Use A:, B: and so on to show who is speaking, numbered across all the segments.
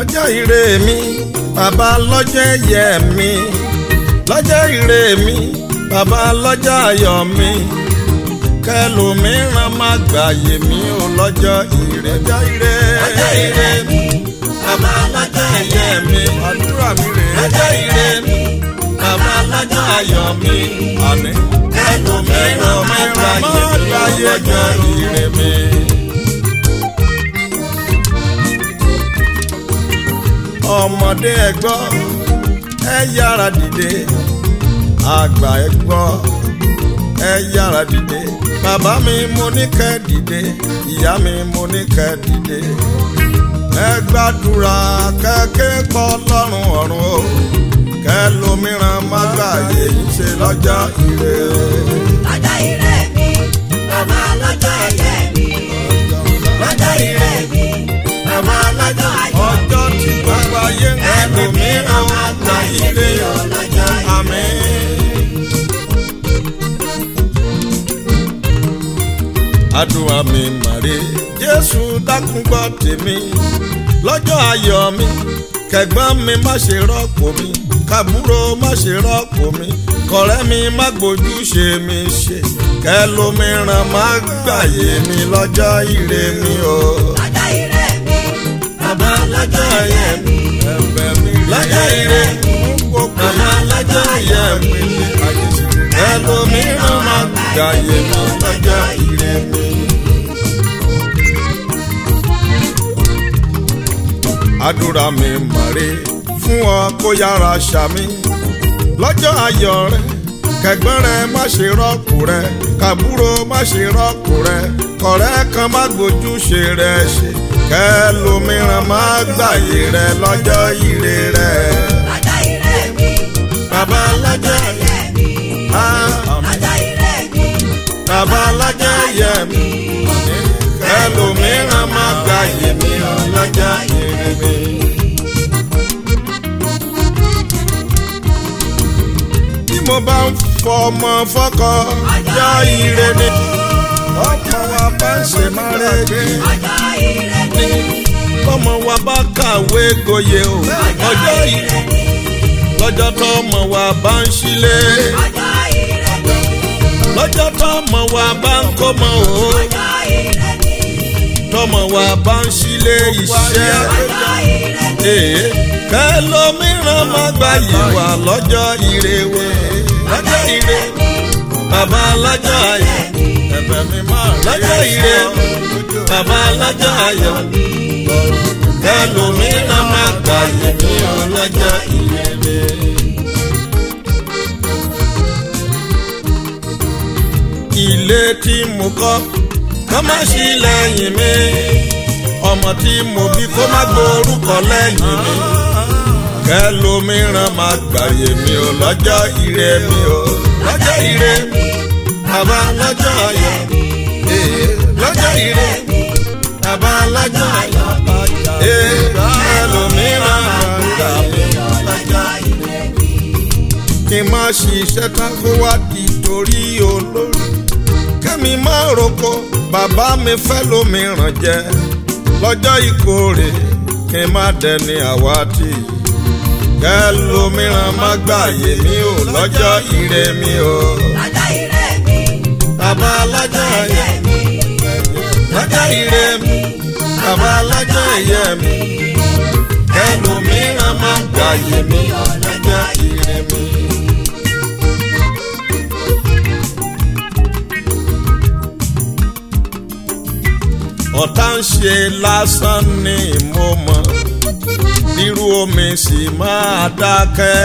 A: lọ́jọ́ ire mi bàbá lọ́jọ́ ẹ̀yẹ mi lọ́jọ́ ire mi bàbá lọ́jọ́ ayọ̀ mi kẹlòmíràn má gbàyè mi ò lọ́jọ́ ire lọ́jọ́ ire. lọ́jọ́ ire mi bàbá lọ́jọ́ ẹ̀yẹ mi àdúrà mi rè é. lọ́jọ́ ire mi bàbá lọ́jọ́ ayọ̀ mi kẹlòmíràn má gbàyè mi ò lọ́jọ́ ire mi. ọmọdé ẹ gbọ́ ẹ yára dìde àgbà ẹ gbọ́ ẹ yára dìde bàbá mi mo ní kẹ́ dìde ìyá mi mo ní kẹ́ dìde ẹ gbàdúrà kẹ́kẹ́ pọ̀ lọ́rùn ọ̀run o kẹ́ lómìíràn má gbà yéyí ṣe lọ́jọ́ ire. lọ́jọ́ ire mi bàbá lọ́jọ́ ẹ̀yẹ mi. àdúrà mi màrí jésù dákun gbọ́ tèmi lọ́jọ́ ayọ̀ mi kẹ̀gbọ́n mi má ṣe rọ́pò mi kàbúrò má ṣe rọ́pò mi kọ̀rẹ́ mi má gbójú ṣe mi ṣe kẹlòmíràn má gbàyè mi lọ́jọ́ ire mi o. lọ́jọ́ ire mi bàbá lọ́jọ́ ayé mi lọ́jọ́ ire mi bàbá lọ́jọ́ ayé mi kẹlòmíràn má gbàyè mi lọ́jọ́ ire mi. àdúrà mi mọ̀re fún ọ kó yára ṣàmì lọ́jọ́ ayọ̀ rẹ kẹ̀gbọ́n rẹ má ṣe rọ́ọ̀kù rẹ kàbúrò má ṣe rọ́ọ̀kù rẹ kọ̀rẹ́ kan má gbójúṣe rẹ ṣe kẹlòmíràn má gbàyè rẹ lọ́jọ́ ire rẹ. ajá ire mi bàbá alájà yẹ mi ajá ah. ire mi bàbá alájà yẹ mi kẹlòmíràn má gbàyè mi lọ́jọ́ ire. fọmọ fọkọ já ire ni ọmọ wa bá ṣe máa rẹ gbé ni ọmọ wa bá kàwé gboyè o ọjọ́ ire ni lọ́jọ́ tọ́mọ wa bá ń ṣílé ọjọ́ ire ni lọ́jọ́ tọ́mọ wa bá ń kọ́mọ o ọjọ́ ire ni wa bá ń ṣílé iṣẹ́ ọjọ́ ire kẹlòmíràn má gbàyè wà lọ́jọ́ ire Baba lọ́jọ́ ayọ̀ ẹ̀bẹ̀ mi máa lọ́jọ́ ire Baba lọ́jọ́ ayọ̀ ẹlòmíràn máa gbà yìí ní ọlọ́jọ́ ìrere. ilé tí mo kọ́ kó má sí lẹ́yìn mi ọmọ tí mo bí kó má gbórúkọ lẹ́yìn mi kẹlòmíràn máa gbàyè mi ò lọ́jọ́ ire mi ò lọ́jọ́ ire bàbá lọ́jọ́ ayọ̀ eh, lọ́jọ́ ire bàbá lọ́jọ́ ayọ̀ kẹlòmíràn eh, máa gbà mí lọ́jọ́ ire mi. kí n má ṣiṣẹ́ tán kó wá di torí olórí kẹ́mi má roko bàbá mi fẹ́ lómìíràn jẹ lọ́jọ́ ìkórè kí n má dẹni àwátì kẹ́ má gbààyè mi ò lọ́jọ́ ire mi o. lọ́jọ́ ire mi. bàbá lọ́jọ́ ire mi. lọ́jọ́ ire mi. bàbá lọ́jọ́ ire mi. kẹ́ má gbààyè mi ò lọ́jọ́ ire mi. ọ̀tá ń ṣe lásán ni mo mọ̀ irú omi sì máa dákẹ́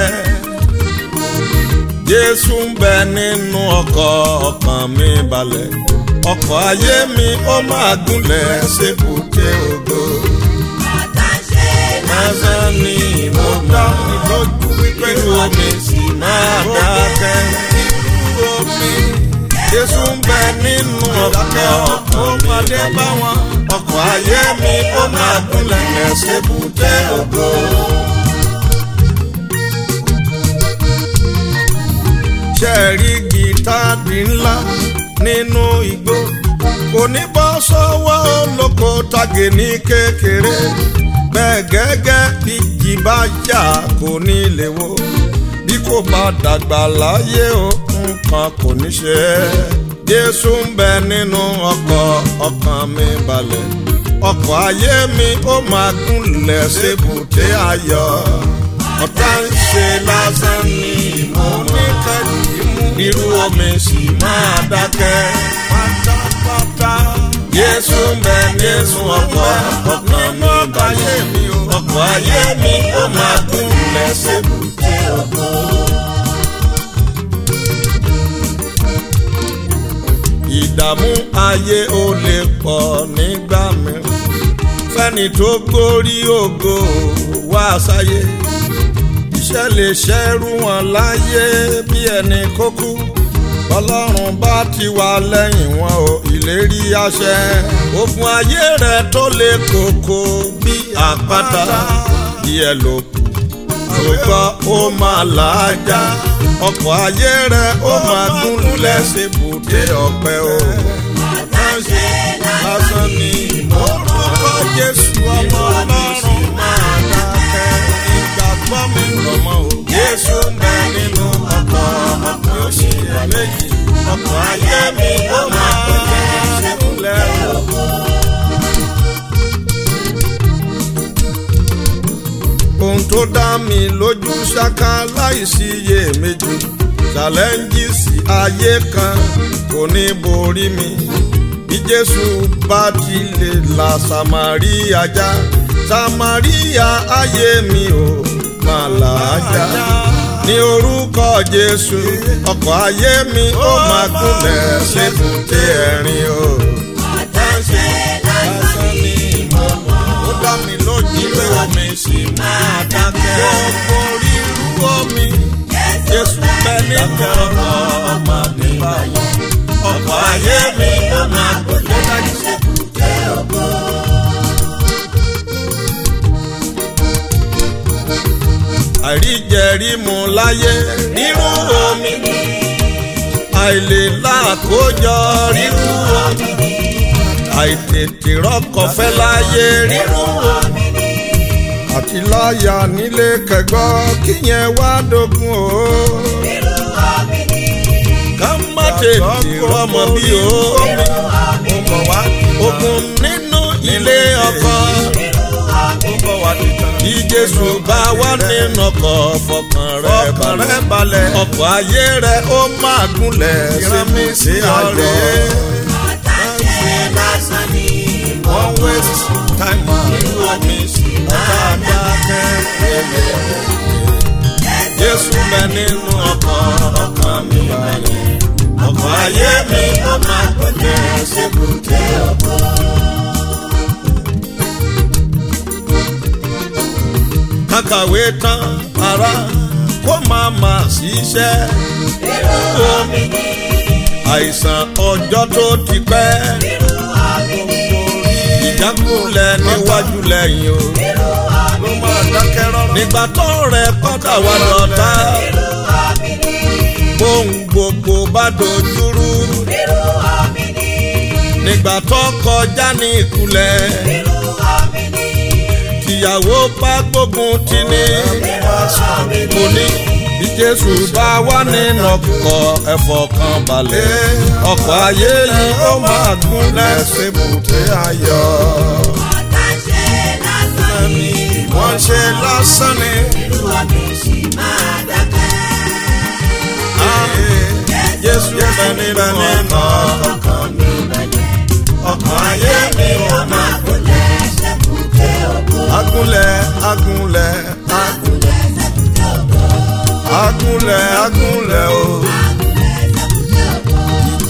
A: Jésù ń bẹ nínú ọkọ̀ ọkàn mi balẹ̀ ọkọ̀ ayé mi ó máa gúnlẹ̀ ṣébùté ògo. àtàṣe lásán ni mo gbọ́ ìlójú irú omi sì máa dákẹ́ Jésù ń ọ̀kẹ́ ọkọ̀ pàdé bá wọn. ọkọ̀ ayé mi ó máa gúnlẹ̀ ẹsẹ̀ bùdé ògo. ṣe rí gìtá bí ńlá nínú igbó kò ní bọ́ sọ́wọ́ olóko tagè ní kékeré bẹ́ẹ̀ gẹ́gẹ́ bí jìbá jà kò ní lè wo bí kò bá dàgbà láyé o nǹkan kò ní ṣe é. Jésù ń bẹ nínú ọkọ̀ ọkàn mi balẹ̀ ọkọ̀ ayé mi ó máa gúnlẹ̀ ṣèbùté ayọ̀ ọ̀tá ń ṣe lásán ni mo ní kájú irú omi sì máa dákẹ́ pátápátá. Jésù ń bẹ Jésù ọkọ̀ ọkàn mi balẹ̀ ọkọ̀ ayé mi ó máa gúnlẹ̀ ṣèbùté ọkọ̀. ìdààmú ayé ó lè pọ̀ nígbà mìíràn fẹ́ni tó gorí ògo wá sáyé iṣẹ́ lè ṣẹ́rú wọn láyé bí ẹni kókú ọlọ́run bá ti wà lẹ́yìn wọn ò ìlérí àṣẹ òfin ayé rẹ tó lè kókó bí àpáta díẹ̀ ló kó bá ó máa làájá ọkọ̀ ayé rẹ̀ ó máa gún lulẹ̀ ṣèbùdé ọ̀pẹ o. àtàṣe lásán ni ìmọ̀ràn ọ̀rọ̀ Jésù ọmọ Ọlọ́run máa dákẹ́ ìgbàgbọ́ mi rọ̀mọ́ o. Jésù ń bẹ nínú ọkọ̀ ọkọ̀ òṣìṣẹ́ méjì ọkọ̀ ayé mi ó máa gbẹ̀gẹ́. tó dá mi lójú ṣáká láìsí iye méjì challenges ayé kan kò ní borí mi bí Jésù bá ti lè la Samaria já Samaria ayé mi ò máa là á já ní orúkọ Jésù ọkọ̀ ayé mi ó máa kúnlẹ̀ síbùté ẹ̀rín o. àtàṣe láìpẹ́ ní ìmọ̀ mọ́ ó dá mi lójú pé omi sì máa dákẹ́. Gbogbo rírú omi, Jésù bẹ nìkan ọkọ̀ ọmọ mi báyìí. Ọkọ̀ ayé mi ló máa kó lẹ́yìn ṣẹ́kù jẹ́ ògo. Àìríjẹ̀rí mu láyé rírú omi ni. Àìlè làkójọ rírú omi ni àìtètè rọ́kọ̀ fẹ́ láyé rírun omi àti láyà nílé kẹgbọ́ kíyẹn wá dógún o. irú ọbí ni. ká má tètè rọmọ bí o. irú ọbí ni. ogun nínú ilé ọkọ. irú ọbí ni. bí bá wà nínú ọkọ̀ fọkàn rẹ̀ balẹ̀. ọkọ̀ ayé rẹ̀ ó máa gúnlẹ̀ sí mi sí ọ̀rẹ́. ọ̀tá ṣe lásán ni mo wẹ̀ time man ló mi ọ̀tá mi akẹ́kẹ̀ẹ́ Jésù bẹ nínú ọkọ̀ mi balẹ̀ ọkọ̀ ayé mi ló máa gbọ̀dẹ̀ ṣébùté ọkọ̀. Kàkàwé tán ara kó máa máa ṣiṣẹ́. Èrò mi ni. Àìsàn ọjọ́ tó ti pẹ́. Èrò mi ni jákulẹ̀ níwájú lẹ́yìn o. nígbà tó rẹ̀ kọ́tà wà lọ́tà. bóun gbogbo bá dojúrú. nígbà tó kọjá ní ìkulẹ̀. tìyàwó bá gbógun tì ní. kò ní bí jésù bá wà nínú ọkọ̀ ẹ̀fọ́ kan balẹ̀ ọkọ̀ ayé yìí ó máa dún lẹ́sìn bùté ayọ̀. ọ̀tá ṣe lásán ni ìwọ́n ṣe lásán ni ìlú ọ̀gbìn sì máa dákẹ́. jésù bẹni bẹni nà ọkàn mi balẹ̀ ọkàn ayé mi ó máa gúnlẹ̀ ṣe bùté ògo. agúnlẹ̀ agúnlẹ̀ agúnlẹ̀ agúnlẹ̀ o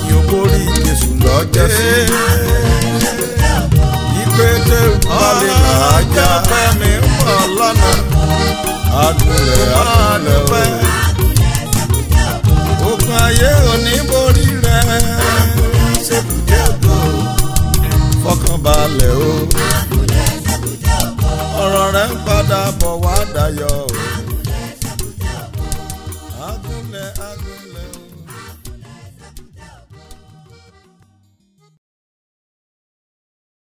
A: ìyìn borí Jésù lọ́jọ́ sí ìpètè balẹ̀ ajá fẹ́mi pọ̀ lana, agúnlẹ̀ agúnlẹ̀ o òkun ayé òní bò.